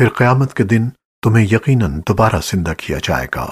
پھر قیامت کے دن تمہیں یقیناً دوبارہ زندہ کیا جائے گا۔